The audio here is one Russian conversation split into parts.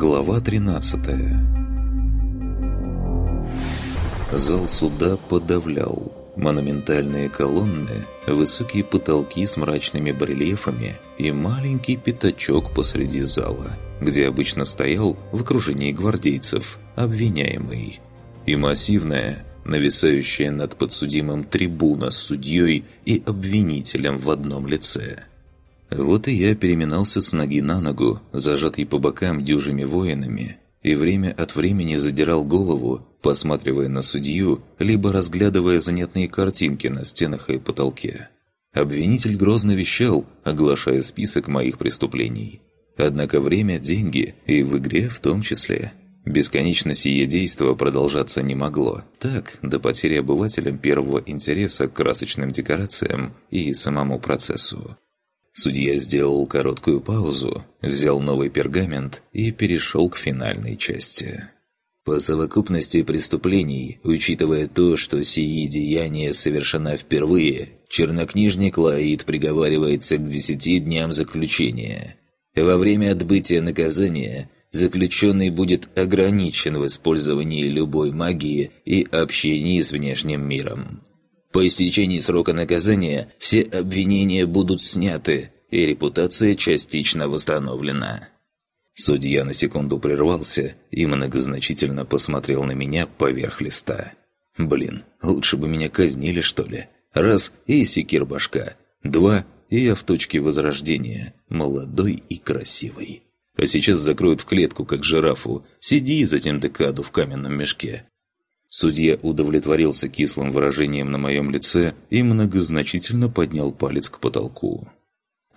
Глава 13 Зал суда подавлял. Монументальные колонны, высокие потолки с мрачными барельефами и маленький пятачок посреди зала, где обычно стоял в окружении гвардейцев обвиняемый. И массивная, нависающая над подсудимым трибуна с судьей и обвинителем в одном лице. Вот и я переминался с ноги на ногу, зажатый по бокам дюжими воинами, и время от времени задирал голову, посматривая на судью, либо разглядывая занятные картинки на стенах и потолке. Обвинитель грозно вещал, оглашая список моих преступлений. Однако время – деньги, и в игре в том числе. Бесконечно сие действо продолжаться не могло. Так, до потери обывателям первого интереса к красочным декорациям и самому процессу. Судья сделал короткую паузу, взял новый пергамент и перешел к финальной части. По совокупности преступлений, учитывая то, что сии деяния совершена впервые, чернокнижник Лаид приговаривается к десяти дням заключения. Во время отбытия наказания заключенный будет ограничен в использовании любой магии и общении с внешним миром. По истечении срока наказания все обвинения будут сняты, и репутация частично восстановлена. Судья на секунду прервался и многозначительно посмотрел на меня поверх листа. «Блин, лучше бы меня казнили, что ли? Раз – и секир башка. Два – и я в точке возрождения, молодой и красивый. А сейчас закроют в клетку, как жирафу. Сиди затем декаду в каменном мешке. Судья удовлетворился кислым выражением на моем лице и многозначительно поднял палец к потолку.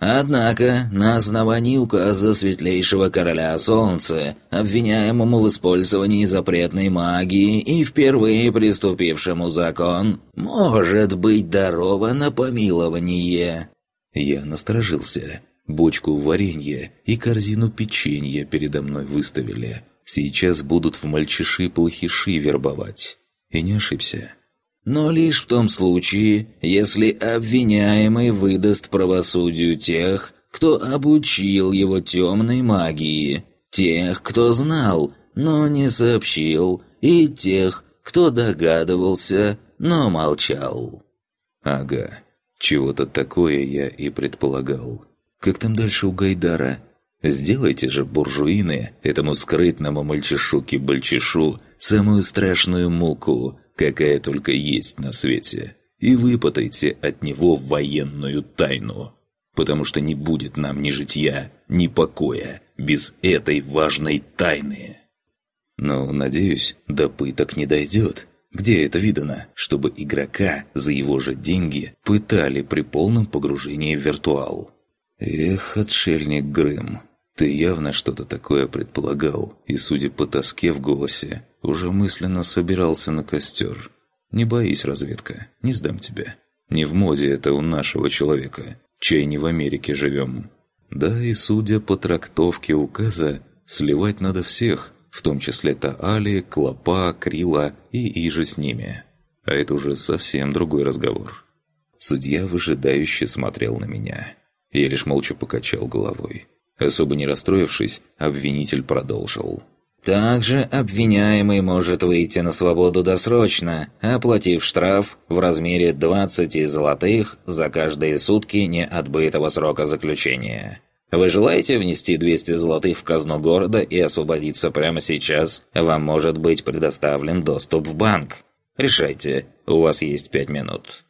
Однако, на основании указа Светлейшего Короля Солнца, обвиняемому в использовании запретной магии и впервые приступившему закон, может быть даровано помилование. Я насторожился. Бочку варенья и корзину печенья передо мной выставили. Сейчас будут в мальчиши-плохиши вербовать. И не ошибся. Но лишь в том случае, если обвиняемый выдаст правосудию тех, кто обучил его темной магии, тех, кто знал, но не сообщил, и тех, кто догадывался, но молчал. Ага, чего-то такое я и предполагал. Как там дальше у Гайдара? Сделайте же, буржуины, этому скрытному мальчишу-кибальчишу самую страшную муку, какая только есть на свете, и выпытайте от него военную тайну. Потому что не будет нам ни житья, ни покоя без этой важной тайны. Но, надеюсь, до пыток не дойдет. Где это видано, чтобы игрока за его же деньги пытали при полном погружении в виртуал? Эх, отшельник Грым, ты явно что-то такое предполагал, и, судя по тоске в голосе, уже мысленно собирался на костер. Не боись, разведка, не сдам тебя. Не в моде это у нашего человека, чай не в Америке живем. Да и судя по трактовке указа, сливать надо всех, в том числе Таали, Клопа, Крила и иже с ними. А это уже совсем другой разговор. Судья выжидающе смотрел на меня. Я лишь молча покачал головой. Особо не расстроившись, обвинитель продолжил. Также обвиняемый может выйти на свободу досрочно, оплатив штраф в размере 20 золотых за каждые сутки неотбытого срока заключения. Вы желаете внести 200 золотых в казну города и освободиться прямо сейчас? Вам может быть предоставлен доступ в банк. Решайте, у вас есть 5 минут.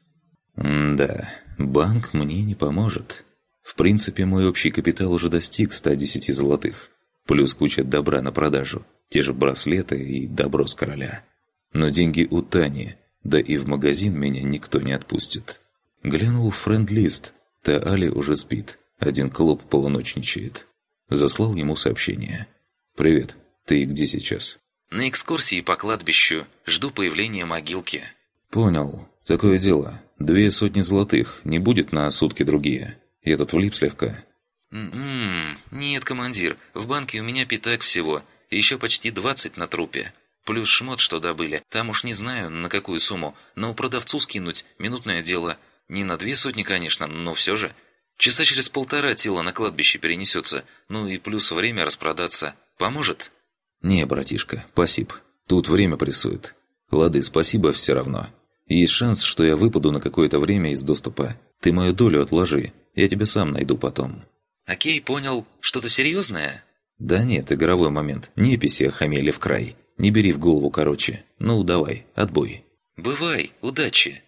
М да, банк мне не поможет. В принципе, мой общий капитал уже достиг 110 золотых. Плюс куча добра на продажу. Те же браслеты и добро с короля. Но деньги у Тани, да и в магазин меня никто не отпустит. Глянул в френд-лист. Таали уже спит. Один клуб полуночничает. Заслал ему сообщение. «Привет. Ты где сейчас?» «На экскурсии по кладбищу. Жду появления могилки». «Понял. Такое дело. Две сотни золотых. Не будет на сутки другие. Я тут влип слегка». «М-м, нет, командир, в банке у меня пятак всего, еще почти 20 на трупе. Плюс шмот, что добыли, там уж не знаю, на какую сумму, но продавцу скинуть – минутное дело. Не на две сотни, конечно, но все же. Часа через полтора тело на кладбище перенесется, ну и плюс время распродаться. Поможет?» «Не, братишка, спасибо. Тут время прессует. Лады, спасибо все равно. Есть шанс, что я выпаду на какое-то время из доступа. Ты мою долю отложи, я тебя сам найду потом». «Окей, понял. Что-то серьезное?» «Да нет, игровой момент. Неписи охамели в край. Не бери в голову короче. Ну, давай, отбой». «Бывай, удачи!»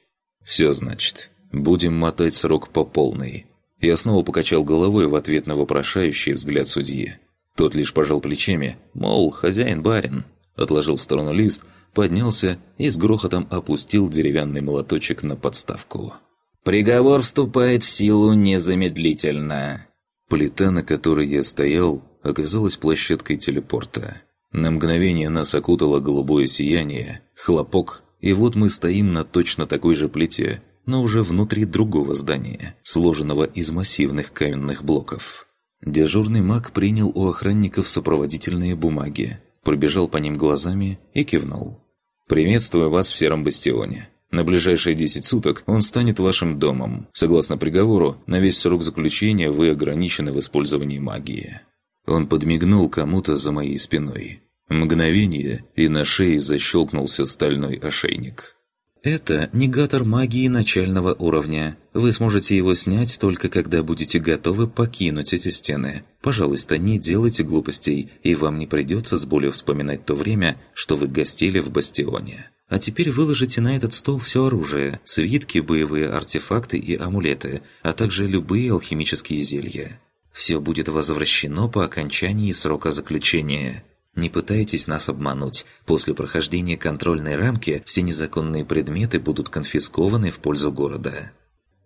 «Все, значит. Будем мотать срок по полной». Я снова покачал головой в ответ на вопрошающий взгляд судьи. Тот лишь пожал плечами, мол, хозяин-барин. Отложил в сторону лист, поднялся и с грохотом опустил деревянный молоточек на подставку. «Приговор вступает в силу незамедлительно». Плита, на которой я стоял, оказалась площадкой телепорта. На мгновение нас окутало голубое сияние, хлопок, и вот мы стоим на точно такой же плите, но уже внутри другого здания, сложенного из массивных каменных блоков. Дежурный маг принял у охранников сопроводительные бумаги, пробежал по ним глазами и кивнул. «Приветствую вас в Сером Бастионе. На ближайшие 10 суток он станет вашим домом. Согласно приговору, на весь срок заключения вы ограничены в использовании магии». Он подмигнул кому-то за моей спиной. Мгновение, и на шее защелкнулся стальной ошейник. Это негатор магии начального уровня. Вы сможете его снять только когда будете готовы покинуть эти стены. Пожалуйста, не делайте глупостей, и вам не придется с болью вспоминать то время, что вы гостили в бастионе. А теперь выложите на этот стол все оружие, свитки, боевые артефакты и амулеты, а также любые алхимические зелья. Все будет возвращено по окончании срока заключения. Не пытайтесь нас обмануть. После прохождения контрольной рамки все незаконные предметы будут конфискованы в пользу города.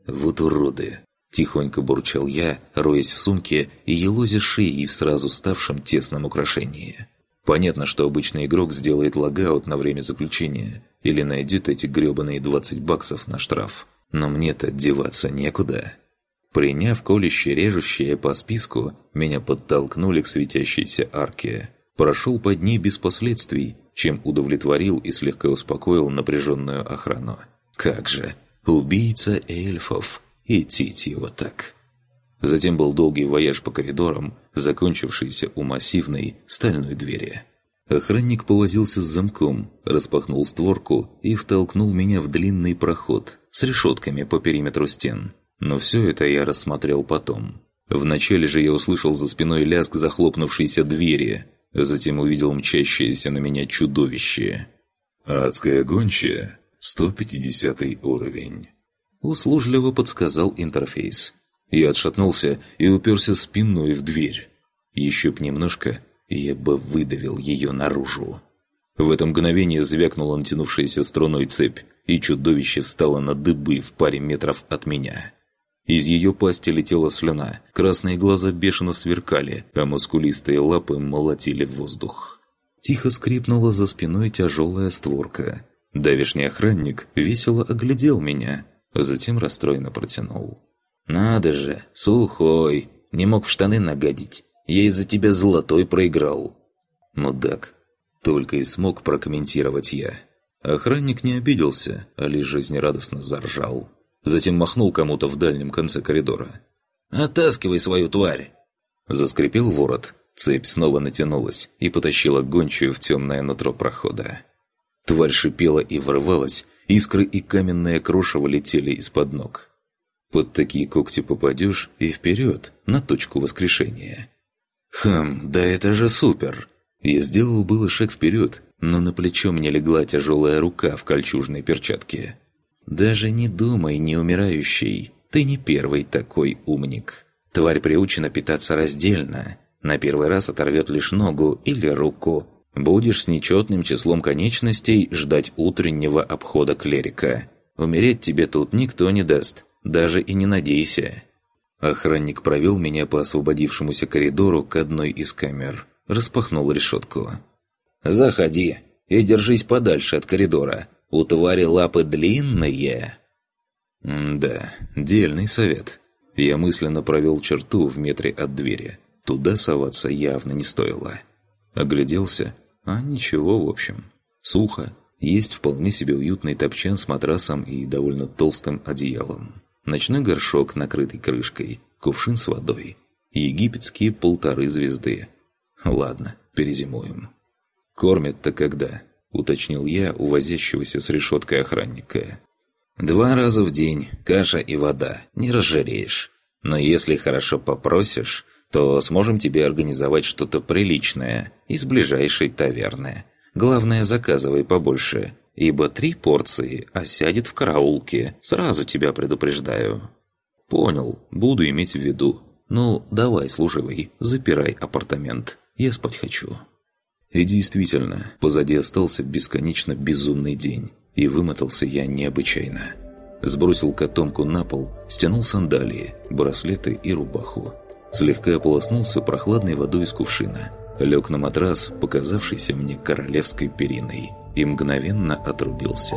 Вот уроды. Тихонько бурчал я, роясь в сумке и елозя шеей в сразу ставшем тесном украшении. Понятно, что обычный игрок сделает логаут на время заключения или найдет эти грёбаные 20 баксов на штраф. Но мне-то деваться некуда. Приняв колюще-режущее по списку, меня подтолкнули к светящейся арке – прошел под ней без последствий, чем удовлетворил и слегка успокоил напряженную охрану. Как же, убийца эльфов, идти его так. Затем был долгий вояж по коридорам, закончившийся у массивной стальной двери. Охранник повозился с замком, распахнул створку и втолкнул меня в длинный проход с решетками по периметру стен. Но все это я рассмотрел потом. Вначале же я услышал за спиной лязг захлопнувшейся двери – Затем увидел мчащееся на меня чудовище. «Адская гончая, 150 уровень». Услужливо подсказал интерфейс. Я отшатнулся и уперся спиной в дверь. Еще б немножко, я бы выдавил ее наружу. В это мгновение звякнула натянувшаяся струной цепь, и чудовище встало на дыбы в паре метров от меня. Из ее пасти летела слюна, красные глаза бешено сверкали, а мускулистые лапы молотили в воздух. Тихо скрипнула за спиной тяжелая створка. Давишний охранник весело оглядел меня, затем расстроенно протянул. «Надо же, сухой, не мог в штаны нагадить. Я из-за тебя золотой проиграл». «Мудак», только и смог прокомментировать я. Охранник не обиделся, а лишь жизнерадостно заржал. Затем махнул кому-то в дальнем конце коридора. «Оттаскивай свою тварь!» Заскрипел ворот. Цепь снова натянулась и потащила гончую в темное нутро прохода. Тварь шипела и вырывалась, искры и каменное крошево летели из-под ног. Под такие когти попадешь и вперед, на точку воскрешения. «Хм, да это же супер!» Я сделал было шаг вперед, но на плечо мне легла тяжелая рука в кольчужной перчатке. Даже не думай, неумирающий, ты не первый такой умник. Тварь приучена питаться раздельно. На первый раз оторвет лишь ногу или руку. Будешь с нечетным числом конечностей ждать утреннего обхода клерика. Умереть тебе тут никто не даст, даже и не надейся. Охранник провел меня по освободившемуся коридору к одной из камер. Распахнул решетку. «Заходи и держись подальше от коридора. У твари лапы длинные». да, дельный совет. Я мысленно провел черту в метре от двери. Туда соваться явно не стоило. Огляделся, а ничего в общем. Сухо. Есть вполне себе уютный топчан с матрасом и довольно толстым одеялом. Ночной горшок, накрытый крышкой. Кувшин с водой. Египетские полторы звезды. Ладно, перезимуем. «Кормят-то когда?» – уточнил я у возящегося с решеткой охранника. «Два раза в день, каша и вода, не разжиреешь. Но если хорошо попросишь, то сможем тебе организовать что-то приличное из ближайшей таверны. Главное, заказывай побольше, ибо три порции осядет в караулке, сразу тебя предупреждаю». «Понял, буду иметь в виду. Ну, давай, служивый, запирай апартамент, я спать хочу». И действительно, позади остался бесконечно безумный день, и вымотался я необычайно. Сбросил котомку на пол, стянул сандалии, браслеты и рубаху. Слегка ополоснулся прохладной водой из кувшина, лег на матрас, показавшийся мне королевской периной, и мгновенно отрубился.